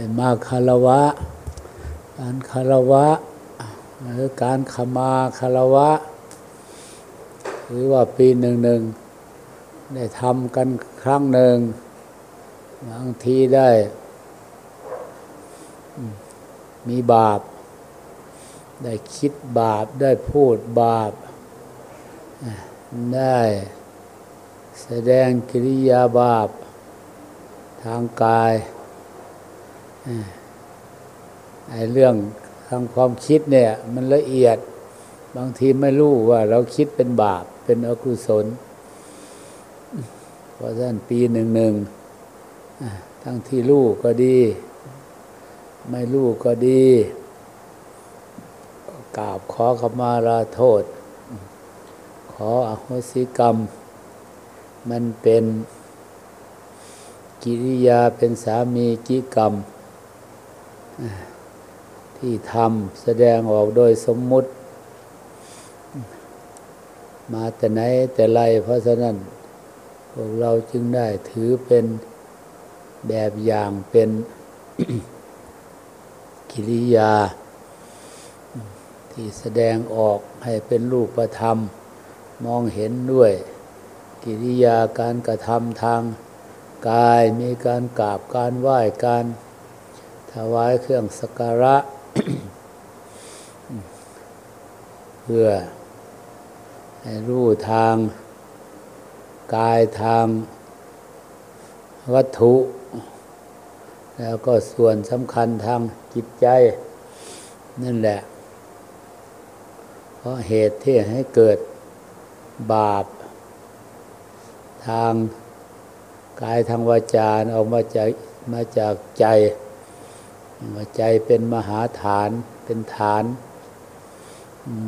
ได้มาคารวะ การคารวะ หรือการขมาคารวะ หรือว่าปีหนึ่งหนึ่งได้ทำกันครั้งหนึ่งบางทีได้ มีบาป ได้คิดบาป ได้พูดบาป ได้แสดงกิริยาบาปทางกาย ไอ้เรื่องทางความคิดเนี่ย มันละเอียด บางทีไม่รู้ว่าเราคิดเป็นบาปเป็นอกุศล เพราะฉะนั้นปีหนึ่งหนึ่งทั้งที่รู้ก็ดี ไม่รู้ก็ดีกราบขอขมาลาโทษ ขออโหสิกรรม มันเป็นกิริยาเป็นสามีกิกรรม ที่ทำแสดงออกโดยสมมุติ มาแต่ไหนแต่ไรเพราะฉะนั้น พวกเราจึงได้ถือเป็นแบบอย่างเป็นกิริยา ที่แสดงออกให้เป็นรูปธรรม มองเห็นด้วย กิริยาการกระทำทางกายมีการกราบการไหว้การ ถวายเครื่องสักการะ เพื่อให้รู้ทางกายทางวัตถุ แล้วก็ส่วนสำคัญทางจิตใจ นั่นแหละ เพราะเหตุที่ให้เกิดบาป ทางกายทางวาจาออกมาจากมาจากใจ ใจเป็นมหาฐานเป็นฐาน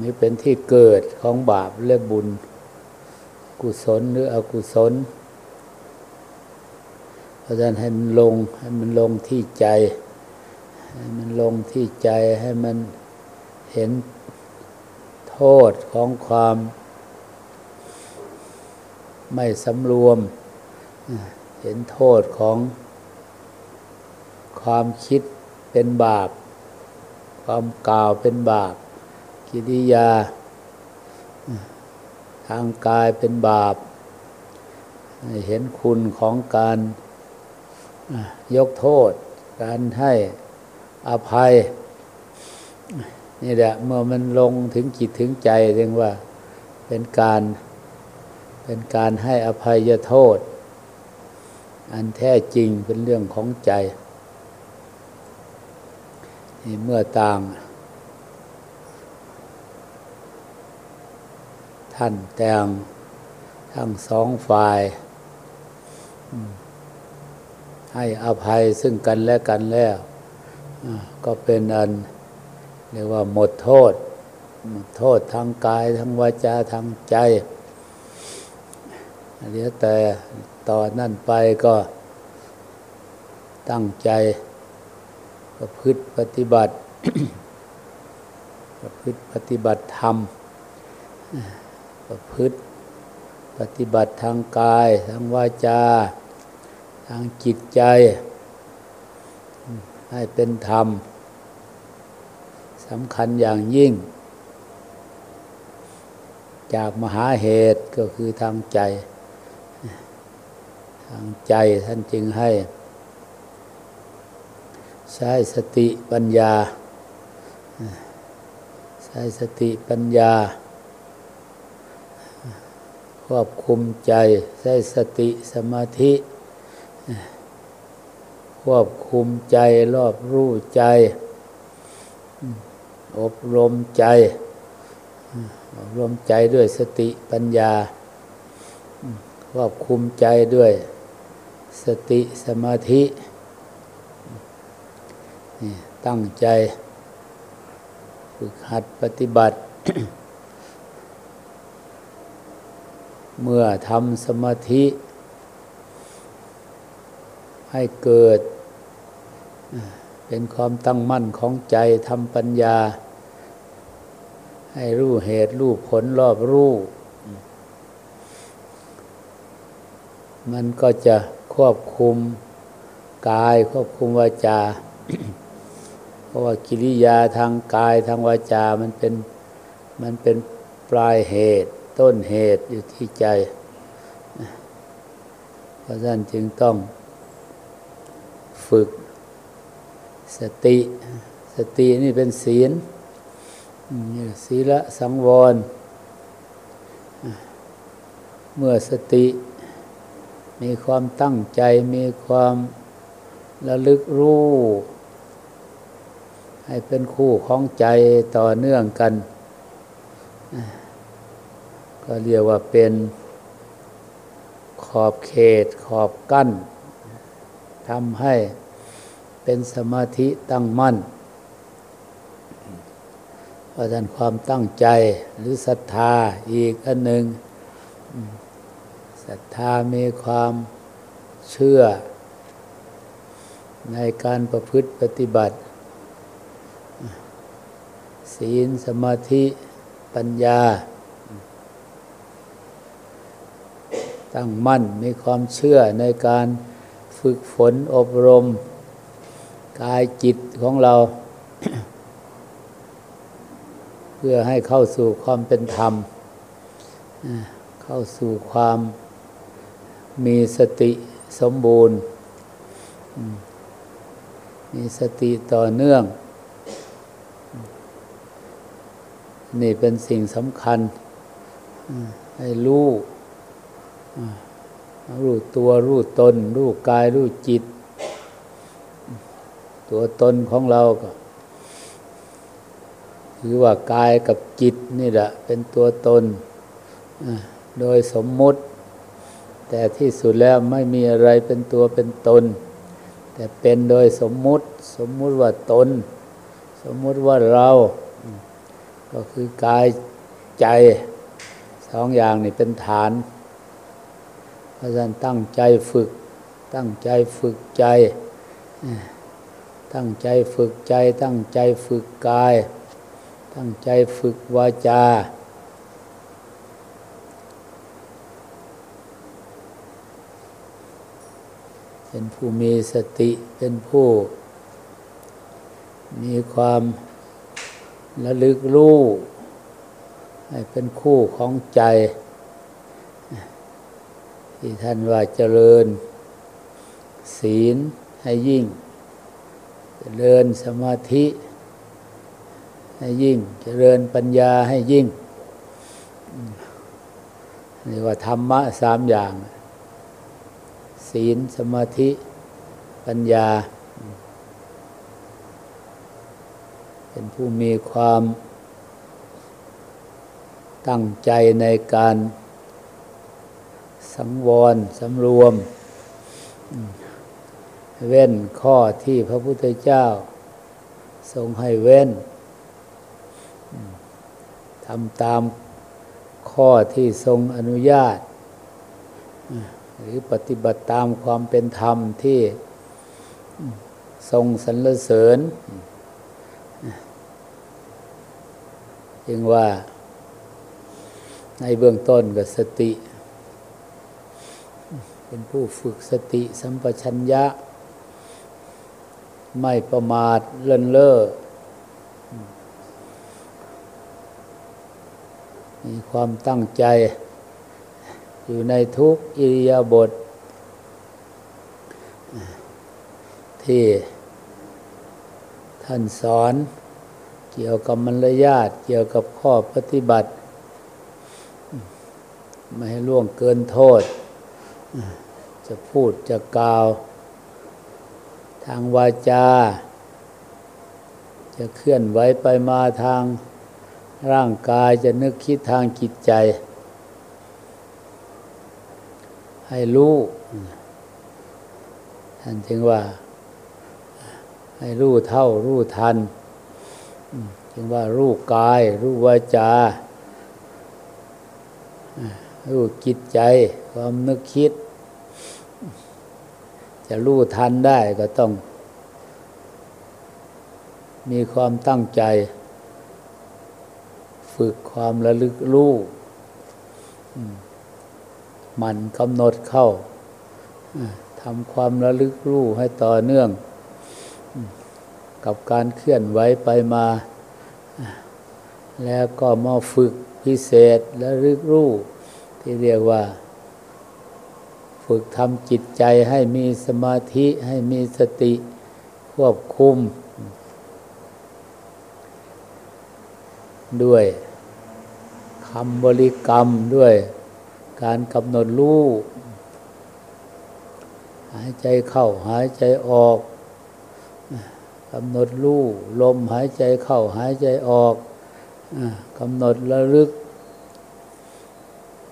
นี่เป็นที่เกิดของบาปและบุญ กุศลหรืออกุศล เพราะฉะนั้นให้มันลงให้มันลงที่ใจ ให้มันลงที่ใจให้มันเห็นโทษของความไม่สำรวม เห็นโทษของความคิด เป็นบาป ความกล่าวเป็นบาป กิริยา ทางกายเป็นบาป เห็นคุณของการยกโทษ การให้อภัย นี่แหละเมื่อมันลงถึงจิตถึงใจเรียกว่าเป็นการเป็นการให้อภัยโทษ อันแท้จริงเป็นเรื่องของใจ นี่เมื่อต่าง ท่านแต่งทั้งสองฝ่าย ให้อภัยซึ่งกันและกันแล้ว ก็เป็นอันเรียกว่าหมดโทษ หมดโทษทางกายทางวาจาทางใจเดี๋ยวแต่ต่อนนั่นไปก็ตั้งใจ ประพฤติปฏิบัติ ประพฤติปฏิบัติธรรม ประพฤติปฏิบัติทางกาย ทางวาจา ทางจิตใจ ให้เป็นธรรมสำคัญอย่างยิ่ง จากมหาเหตุก็คือทางใจ ทางใจท่านจึงให้ ใช้สติปัญญา ใช้สติปัญญา ควบคุมใจ ใช้สติสมาธิ ควบคุมใจรอบรู้ใจ อบรมใจ อบรมใจด้วยสติปัญญา ควบคุมใจด้วยสติสมาธิ ตั้งใจ ฝึกหัดปฏิบัติ เมื่อทำสมาธิ ให้เกิด เป็นความตั้งมั่นของใจทำปัญญา ให้รู้เหตุรู้ผลรอบรู้ มันก็จะควบคุมกายควบคุมวาจา ราะว่ากิริยาทางกายทางวาจา มันเป็นมันเป็นปลายเหตุ ต้นเหตุอยู่ที่ใจ เพราะฉะนั้นจึงต้องฝึกสติ สตินี่เป็นศีลศีละสังวร เมื่อสติมีความตั้งใจมีความระลึกรู้ ให้เป็นคู่ของใจต่อเนื่องกัน ก็เรียกว่าเป็นขอบเขตขอบกั้นทำให้เป็นสมาธิตั้งมั่น เพราะฉะนั้นความตั้งใจหรือศรัทธาอีกอันหนึ่งศรัทธามีความเชื่อ ในการประพฤติปฏิบัติ ศีลสมาธิปัญญา ตั้งมั่นมีความเชื่อในการฝึกฝนอบรม กายจิตของเรา เพื่อให้เข้าสู่ความเป็นธรรม เข้าสู่ความมีสติสมบูรณ์ มีสติต่อเนื่อง นี่เป็นสิ่งสำคัญให้รู้รู้ตัวรู้ตน รู้กายรู้จิต ตัวตนของเราก็คือว่ากายกับจิตนี่แหละเป็นตัวตน โดยสมมุติ แต่ที่สุดแล้วไม่มีอะไรเป็นตัวเป็นตน แต่เป็นโดยสมมุติ สมมุติว่าตน สมมุติว่าเรา ก็คือกายใจสองอย่างนี่เป็นฐาน เพราะฉะนั้นตั้งใจฝึก ตั้งใจฝึกใจ ตั้งใจฝึกใจ ตั้งใจฝึกกาย ตั้งใจฝึกวาจาเป็นผู้มีสติเป็นผู้ มีความ ระลึกรู้ให้เป็นคู่ของใจ ที่ท่านว่าเจริญ ศีลให้ยิ่ง เจริญสมาธิให้ยิ่ง เจริญปัญญาให้ยิ่งนี่ว่าธรรมะสามอย่าง ศีลสมาธิ ปัญญา เป็นผู้มีความตั้งใจในการสังวรสำรวม เว้นข้อที่พระพุทธเจ้า ทรงให้เว้นทำตามข้อที่ทรงอนุญาต หรือปฏิบัติตามความเป็นธรรมที่ทรงสรรเสริญ จึงว่า ในเบื้องต้นกับสติ เป็นผู้ฝึกสติสัมปชัญญะ ไม่ประมาทเลินเล่อมีความตั้งใจ อยู่ในทุกอิริยาบถที่ท่านสอน เกี่ยวกับมารยาทเกี่ยวกับข้อปฏิบัติ ไม่ให้ล่วงเกินโทษ จะพูดจะกล่าว ทางวาจา จะเคลื่อนไหวไปมาทางร่างกายจะนึกคิดทางจิตใจ ให้รู้ท่านจึงว่า ให้รู้เท่ารู้ทัน จึงว่ารู้กาย รู้วาจา รู้จิตใจ ความนึกคิด จะรู้ทันได้ก็ต้อง มีความตั้งใจ ฝึกความระลึกรู้มันกำหนดเข้าทำความระลึกรู้ให้ต่อเนื่อง กับการเคลื่อนไหวไปมา แล้วก็มาฝึกพิเศษและรึกรู้ ที่เรียกว่า ฝึกทำจิตใจให้มีสมาธิให้มีสติควบคุม ด้วยคำบริกรรมด้วยการกำหนดรู้ หายใจเข้าหายใจออก กำหนดรู้ลมหายใจเข้าหายใจออกกำหนดระลึก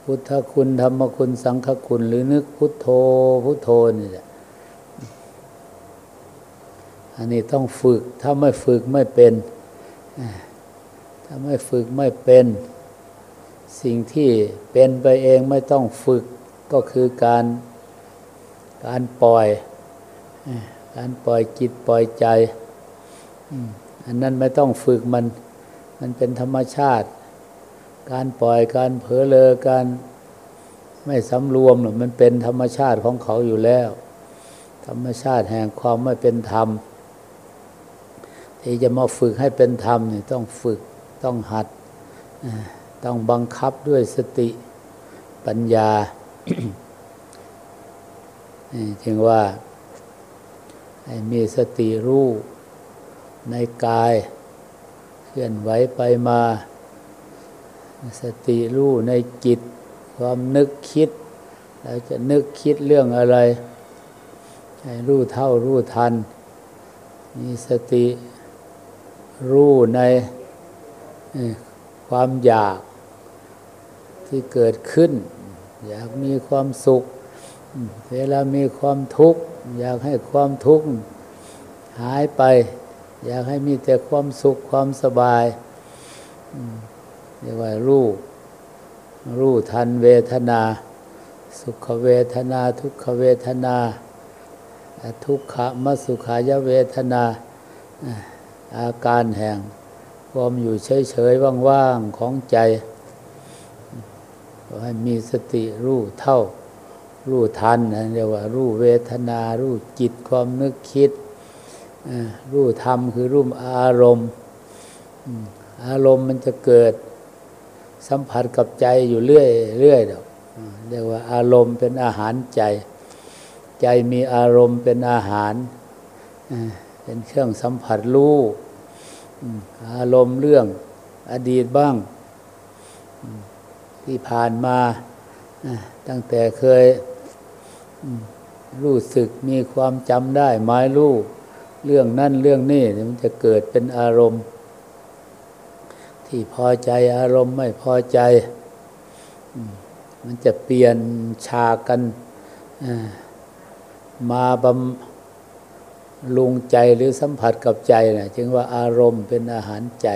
พุทธคุณธรรมคุณสังฆคุณหรือนึกพุทโธพุทโธนี่แหละอันนี้ต้องฝึกถ้าไม่ฝึกไม่เป็น ถ้าไม่ฝึกไม่เป็น สิ่งที่เป็นไปเองไม่ต้องฝึกก็คือการการปล่อย การปล่อยจิตปล่อยใจ อันนั้นไม่ต้องฝึกมัน มันเป็นธรรมชาติ การปล่อยการเผลอเลอการไม่สำรวมหรอมันเป็นธรรมชาติของเขาอยู่แล้ว ธรรมชาติแห่งความไม่เป็นธรรม ที่จะมาฝึกให้เป็นธรรมนี่ต้องฝึกต้องหัด ต้องบังคับด้วยสติปัญญาจึงว่า ให้มีสติรู้ ในกายเคลื่อนไหวไปมา สติรู้ในจิต ความนึกคิดเราจะนึกคิดเรื่องอะไร ให้รู้เท่ารู้ทัน มีสติรู้ในความอยากที่เกิดขึ้น อยากมีความสุข เวลามีความทุกข์ อยากให้ความทุกข์หายไป อยากให้มีแต่ความสุขความสบายเรียกว่ารู้รู้ทันเวทนา สุขเวทนา ทุกขเวทนา ทุกขมสุขายเวทนา อาการแห่ง ความอยู่เฉยๆว่างๆของใจให้มีสติรู้เท่า รู้ทันเรียกว่ารู้เวทนา รู้จิตความนึกคิด รู้ธรรมคือรู้อารมณ์ อารมณ์มันจะเกิดสัมผัสกับใจอยู่เรื่อยเรื่อยดียวเรียกว่าอารมณ์เป็นอาหารใจ ใจมีอารมณ์เป็นอาหาร เป็นเครื่องสัมผัสรู้อารมณ์เรื่องอดีตบ้าง ที่ผ่านมาตั้งแต่เคยรู้สึกมีความจำได้หมายรู้ เรื่องนั่นเรื่องนี้มันจะเกิดเป็นอารมณ์ ที่พอใจอารมณ์ไม่พอใจ มันจะเปลี่ยนฉากกันมาบำลุงใจหรือสัมผัสกับใจนะจึงว่าอารมณ์เป็นอาหารใจ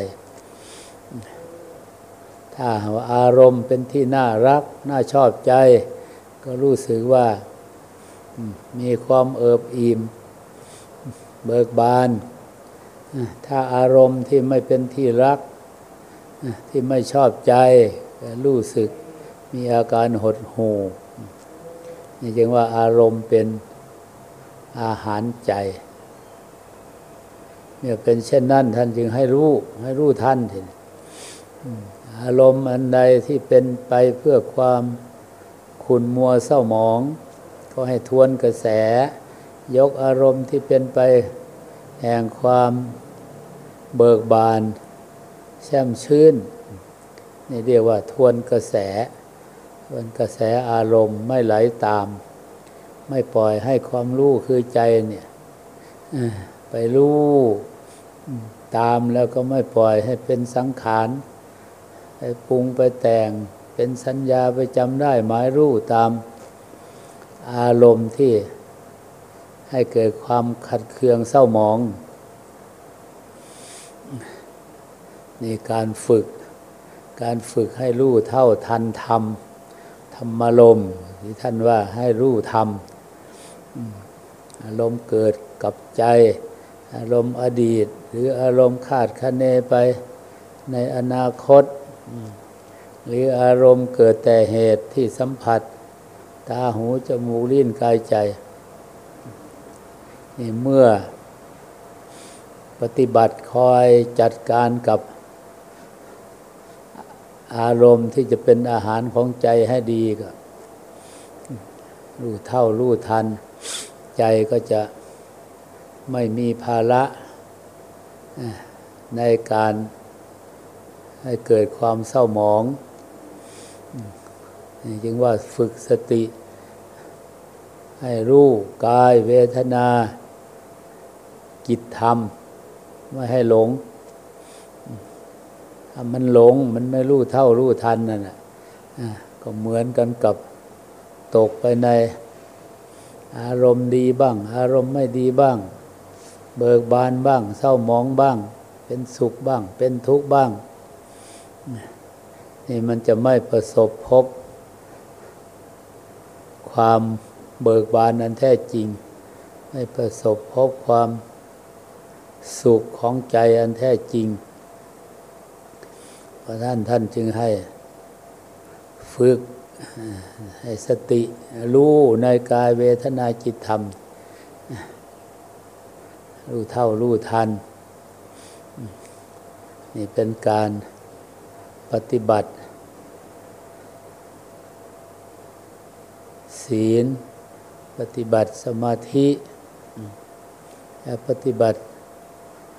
ถ้าว่าอารมณ์เป็นที่น่ารัก น่าชอบใจ ก็รู้สึกว่ามีความเอิบอิ่ม เบิกบาน ถ้าอารมณ์ที่ไม่เป็นที่รัก ที่ไม่ชอบใจรู้สึกมีอาการหดหู่นี่จึงว่าอารมณ์เป็นอาหารใจเนี่ยเป็นเช่นนั้นท่านจึงให้รู้ ให้รู้ท่านทีอารมณ์อันใดที่เป็นไปเพื่อความขุนมัวเศร้าหมอง ก็ให้ทวนกระแส ยกอารมณ์ที่เป็นไปแห่งความเบิกบาน แช่มชื่น นี่เรียกว่าทวนกระแส ทวนกระแสอารมณ์ไม่ไหลตาม ไม่ปล่อยให้ความรู้คือใจเนี่ยไปรู้ตามแล้วก็ไม่ปล่อยให้เป็นสังขารไปปรุงไปแต่งเป็นสัญญาไปจำได้หมายรู้ตามอารมณ์ที่ ให้เกิดความขัดเคืองเศร้าหมอง นี่การฝึก การฝึกให้รู้เท่าทันธรรม ธรรมารมที่ท่านว่าให้รู้ธรรม อารมณ์เกิดกับใจ อารมณ์อดีต หรืออารมณ์คาดคะเนไปในอนาคต หรืออารมณ์เกิดแต่เหตุที่สัมผัส ตาหูจมูกลิ้นกายใจ นี่เมื่อปฏิบัติคอยจัดการกับอารมณ์ที่จะเป็นอาหารของใจให้ดีก็รู้เท่ารู้ทัน ใจก็จะไม่มีภาระในการให้เกิดความเศร้าหมองจึงว่าฝึกสติ ให้รู้กายเวทนา จิตธรรม ไม่ให้หลง ถ้ามันหลงมันไม่รู้เท่ารู้ทันนั่นแหะก็เหมือนกันกับตกไปในอารมณ์ดีบ้าง อารมณ์ไม่ดีบ้าง เบิกบานบ้าง เศร้าหมองบ้าง เป็นสุขบ้าง เป็นทุกข์บ้าง นี่มันจะไม่ประสบพบ ความเบิกบานนั้นแท้จริง ไม่ประสบพบความ สุขของใจอันแท้จริง เพราะท่านท่านจึงให้ฝึกให้สติรู้ในกายเวทนาจิตธรรม รู้เท่ารู้ทัน นี่เป็นการปฏิบัติ ศีล ปฏิบัติสมาธิและปฏิบัติ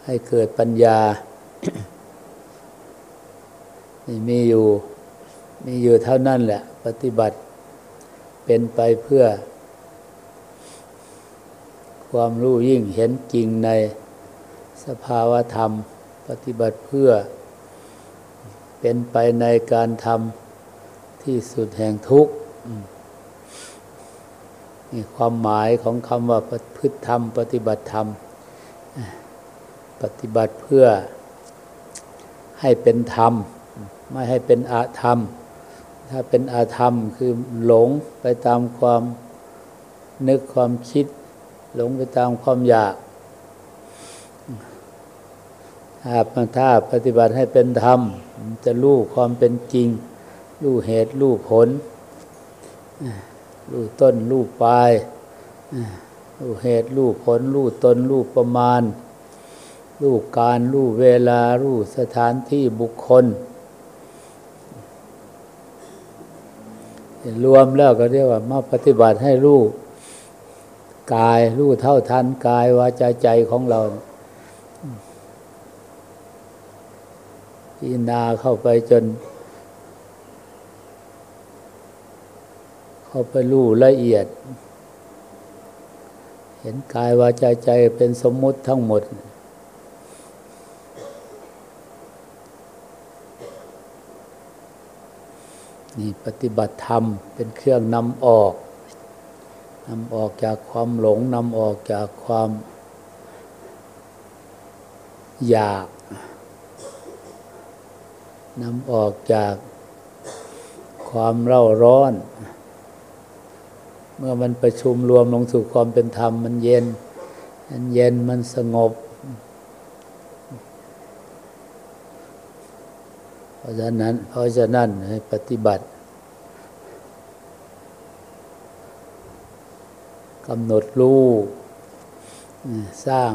ให้เกิดปัญญานี่มีอยู่ มีอยู่เท่านั้นแหละ ปฏิบัติเป็นไปเพื่อ ความรู้ยิ่งเห็นจริงในสภาวธรรม ปฏิบัติเพื่อ เป็นไปในการทำที่สุดแห่งทุกข์นี่ความหมายของคำว่าพฤติธรรม ปฏิบัติธรรม ปฏิบัติเพื่อให้เป็นธรรม ไม่ให้เป็นอาธรรม ถ้าเป็นอาธรรมคือหลงไปตามความนึกความคิด หลงไปตามความอยากถ้าถ้าปฏิบัติให้เป็นธรรม จะรู้ความเป็นจริง รู้เหตุ รู้ผล รู้ต้น รู้ปลาย รู้เหตุ รู้ผล รู้ตน รู้ประมาณ รู้การรู้เวลารู้สถานที่บุคคล รวมแล้วก็เรียกว่ามาปฏิบัติให้รู้กายรู้เท่าทันกายวาจาใจของเราพิจารณาเข้าไปจน เข้าไปรู้ละเอียด เห็นกายวาจาใจเป็นสมมุติทั้งหมด นี่ปฏิบัติธรรมเป็นเครื่องนำออกนำออกจากความหลงนำออกจากความอยากนำออกจากความเร่าร้อน เมื่อมันประชุมรวมลงสู่ความเป็นธรรม มันเย็น มันเย็นมันสงบ เพราะฉะนั้น เพราะฉะนั้นให้ปฏิบัติ กำหนดรู้สร้าง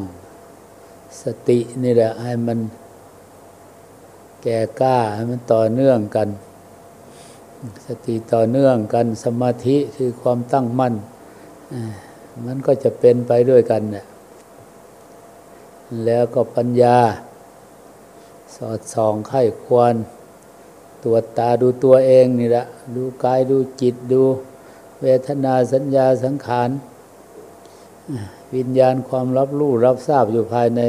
สตินี่แหละให้มันแก่กล้าให้มันต่อเนื่องกัน สติต่อเนื่องกันสมาธิคือความตั้งมั่นมันก็จะเป็นไปด้วยกันเนี่ยแล้วก็ปัญญา สอดส่องไข้ควรตรวจตาดูตัวเองนี่แหละ ดูกายดูจิตดู เวทนาสัญญาสังขาร วิญญาณความรับรู้รับทราบอยู่ภายใน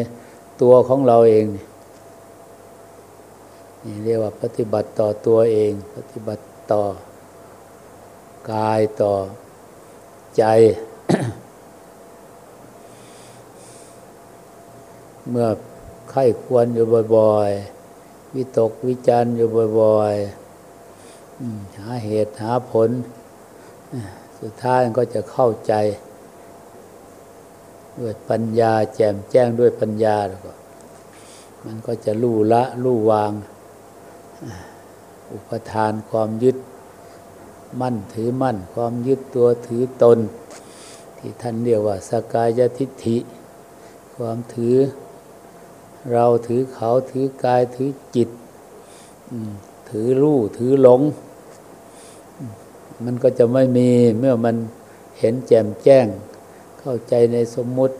ตัวของเราเองนี่เรียกว่าปฏิบัติต่อตัวเอง ปฏิบัติต่อกายต่อใจ เมื่อไข้ควรอยู่บ่อย ๆ วิตกวิจารอยู่บ่อยๆหาเหตุหาผล สุดท้ายก็จะเข้าใจ ด้วยปัญญาแจ่มแจ้งด้วยปัญญาแล้วก็มันก็จะลู่ละลู่วาง อุปทานความยึดมั่นถือมั่น ความยึดตัวถือตน ที่ท่านเรียกว่าสกายทิฏฐิ ความถือเราถือเขาถือกายถือจิต ถือรู้ถือหลง มันก็จะไม่มีเมื่อมันเห็นแจ่มแจ้ง เข้าใจในสมมุติ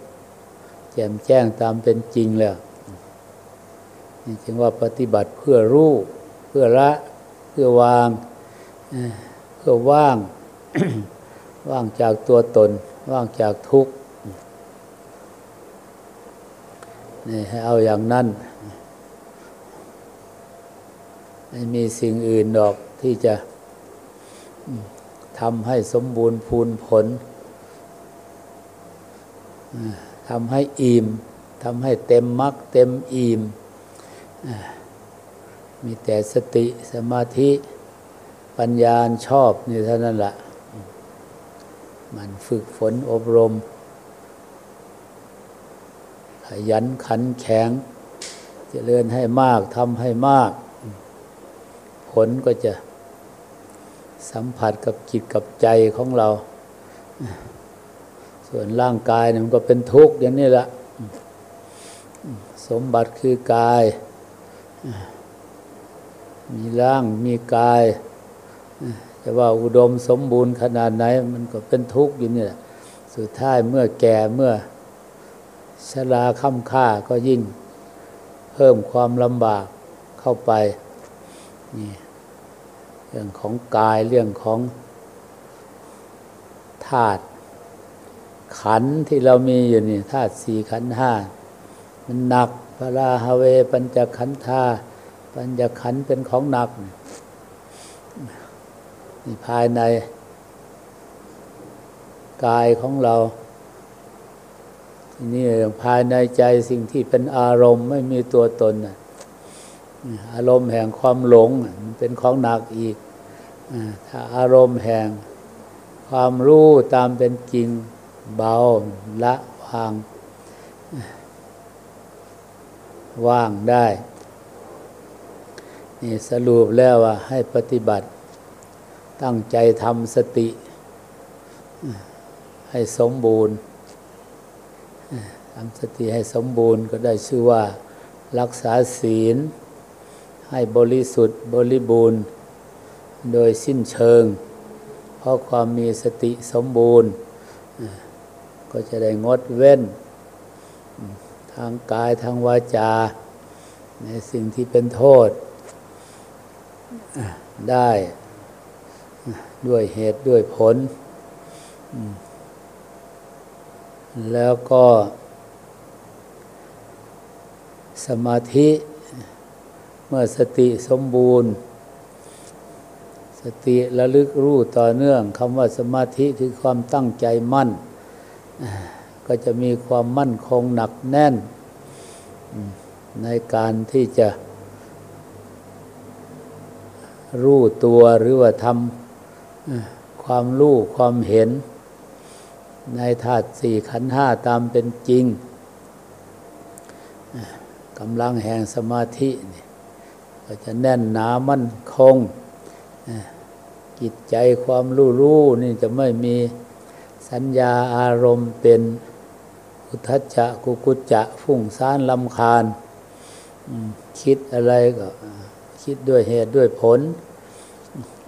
แจ่มแจ้งตามเป็นจริงแล้วนี่จึงว่าปฏิบัติเพื่อรู้เพื่อละ เพื่อวาง เพื่อว่าง ว่างจากตัวตน ว่างจากทุกข์นี่ให้เอาอย่างนั้นไม่มีสิ่งอื่นดอกที่จะทำให้สมบูรณ์พูนผล ทำให้อิ่มทำให้เต็มมรรคเต็มอิ่มมีแต่สติสมาธิปัญญาชอบนี่เท่านั้นละมันฝึกฝนอบรม ขยันขันแข็งจเจริญให้มากทำให้มาก ผลก็จะสัมผัสกับจิตกับใจของเรา ส่วนร่างกายมันก็เป็นทุกข์อย่างนี้แหละสมบัติคือกาย มีร่างมีกายจะว่าอุดมสมบูรณ์ขนาดไหน มันก็เป็นทุกข์อยู่นี่แหละสุดท้ายเมื่อแก่เมื่อชราค่ำค่าก็ยิ่งเพิ่มความลำบากเข้าไปนี่เรื่องของกายเรื่องของธาตุ ขันที่เรามีอยู่นี่ธาตุสี่ขันห้ามันหนักพระราฮเว ปัญจขันธาปัญจขันเป็นของหนักนี่ภายในกายของเราทีนี้ภายในใจสิ่งที่เป็นอารมณ์ไม่มีตัวตนอารมณ์แห่งความหลงมันเป็นของหนักอีกถ้าอารมณ์แห่งความรู้ตามเป็นจริง เบาละวาง ว่างได้นี่สรุปแล้วว่าให้ปฏิบัติ ตั้งใจทำสติ ให้สมบูรณ์ทำสติให้สมบูรณ์ก็ได้ชื่อว่ารักษาศีล ให้บริสุทธิ์บริบูรณ์ โดยสิ้นเชิง เพราะความมีสติสมบูรณ์ ก็จะได้งดเว้น ทางกายทางวาจา ในสิ่งที่เป็นโทษ ได้ด้วยเหตุด้วยผล แล้วก็สมาธิเมื่อสติสมบูรณ์ สติระลึกรู้ต่อเนื่องคำว่าสมาธิคือความตั้งใจมั่น ก็จะมีความมั่นคงหนักแน่น ในการที่จะรู้ตัวหรือว่าทำความรู้ความเห็น ในธาตุสี่ขันห้าตามเป็นจริงกำลังแห่งสมาธิก็จะแน่นหนามั่นคงจิตใจความรู้รู้นี่จะไม่มี สัญญาอารมณ์เป็นอุทจจะกุกุจจะฟุ้งซ่านลำคาญ คิดอะไรก็คิดด้วยเหตุด้วยผล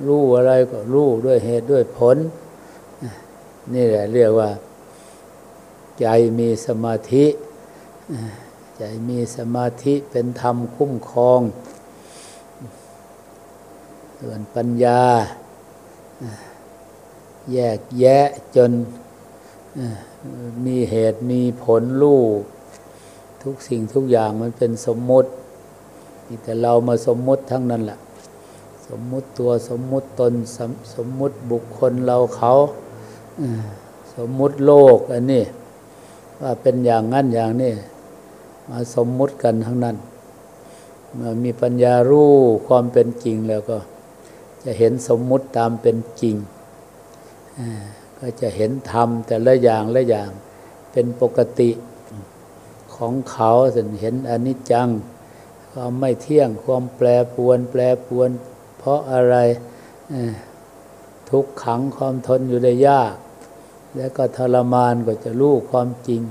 รู้อะไรก็รู้ด้วยเหตุด้วยผล นี่แหละเรียกว่า ใจมีสมาธิ ใจมีสมาธิเป็นธรรมคุ้มครอง ส่วนปัญญา แยกแยะจนมีเหตุมีผลรู้ทุกสิ่งทุกอย่างมันเป็นสมมุติแต่เรามาสมมุติทั้งนั้นแหละสมมุติตัวสมมุติตนสมสมมุติบุคคลเราเขาสมมุติโลกอันนี้ว่าเป็นอย่างนั้นอย่างนี้มาสมมุติกันทั้งนั้น เมื่อมีปัญญารู้ความเป็นจริงแล้วก็ จะเห็นสมมุติตามเป็นจริง ก็จะเห็นธรรมแต่ละอย่างละอย่างเป็นปกติของเขาเห็นอนิจจัง ความไม่เที่ยงความแปรปวน แปรปวน เพราะอะไรทุกขังความทนอยู่ได้ยาก แล้วก็ทรมานก็จะรู้ความจริง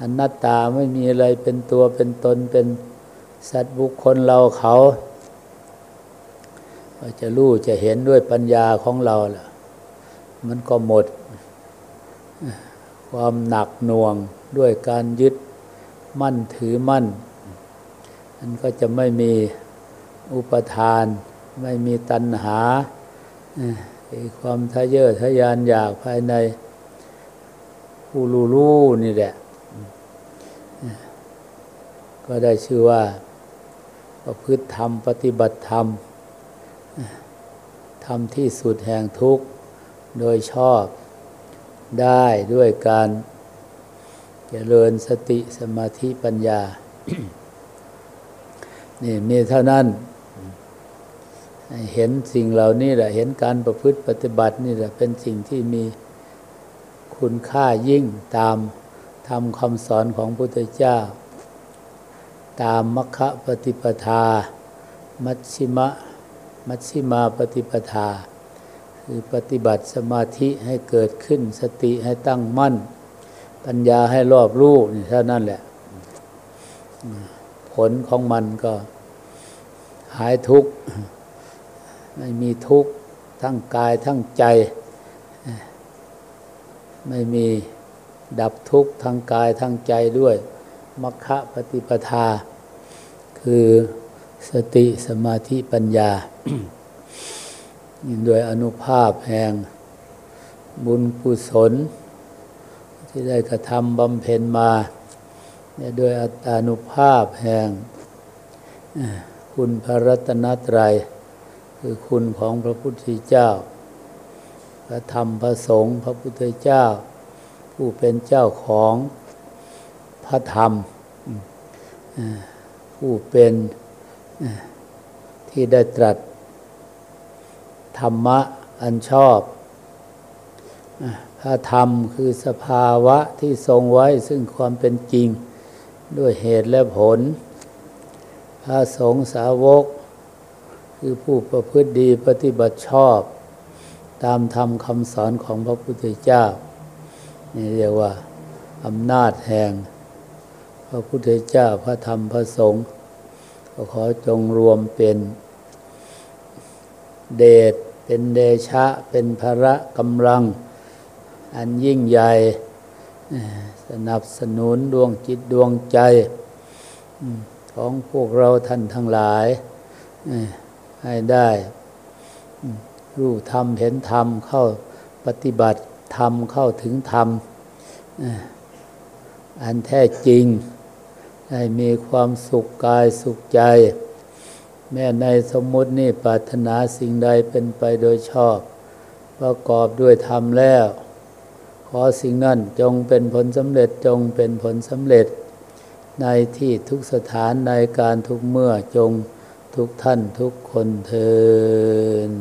อนัตตาไม่มีอะไรเป็นตัวเป็นตนเป็นสัตว์บุคคลเราเขาเราจะรู้จะเห็นด้วยปัญญาของเราล่ะ มันก็หมด ความหนักหน่วงด้วยการยึดมั่นถือมั่น มันก็จะไม่มีอุปทาน ไม่มีตัณหาความทะเยอทะยานอยากภายในผู้รู้รู้นี่แหละ ก็ได้ชื่อว่าประพฤติธรรมปฏิบัติธรรมทำที่สุดแห่งทุกข์ โดยชอบได้ด้วยการเจริญสติสมาธิปัญญา นี่มีเท่านั้น เห็นสิ่งเหล่านี้แหละ เห็นการประพฤติปฏิบัตินี่แหละเป็นสิ่งที่มีคุณค่ายิ่งตามทำคำสอนของพุทธเจ้า ตามมัคคะปฏิปทา มัชชิมะ มัชชิมาปฏิปทา คือปฏิบัติสมาธิให้เกิดขึ้น สติให้ตั้งมั่น ปัญญาให้รอบรู้นี่เท่านั้นแหละ ผลของมันก็หายทุกข์ไม่มีทุกข์ทั้งกายทั้งใจ ไม่มีดับทุกข์ทางกายทางใจด้วยมัคคะปฏิปทา คือสติสมาธิปัญญา โดยอนุภาพแห่งบุญกุศล ที่ได้กระทำบำเพ็ญมาโดยอนุภาพแห่งคุณพระรัตนตรัย คือคุณของพระพุทธเจ้า พระธรรมพระสงฆ์พระพุทธเจ้า ผู้เป็นเจ้าของพระธรรม ผู้เป็นที่ได้ตรัส ธรรมะอันชอบพระธรรมคือสภาวะที่ทรงไว้ซึ่งความเป็นจริงด้วยเหตุและผล พระสงฆ์สาวก คือผู้ประพฤติดีปฏิบัติชอบ ตามธรรมคำสอนของพระพุทธเจ้า นี่เรียกว่าอำนาจแห่ง พระพุทธเจ้าพระธรรมพระสงฆ์ก็ขอจงรวมเป็น เดชเป็นเดชะ เป็นภระกำลัง อันยิ่งใหญ่สนับสนุนดวงจิตดวงใจของพวกเราท่านทั้งหลายให้ได้รู้ธรรมเห็นธรรมเข้าปฏิบัติธรรมเข้าถึงธรรมอันแท้จริง ให้มีความสุขกายสุขใจ แม้ในสมมุตินี่ปรารถนาสิ่งใดเป็นไปโดยชอบ ประกอบด้วยธรรมแล้ว ขอสิ่งนั้นจงเป็นผลสำเร็จจงเป็นผลสำเร็จ ในที่ทุกสถานในการทุกเมื่อจงทุกท่านทุกคนเทิน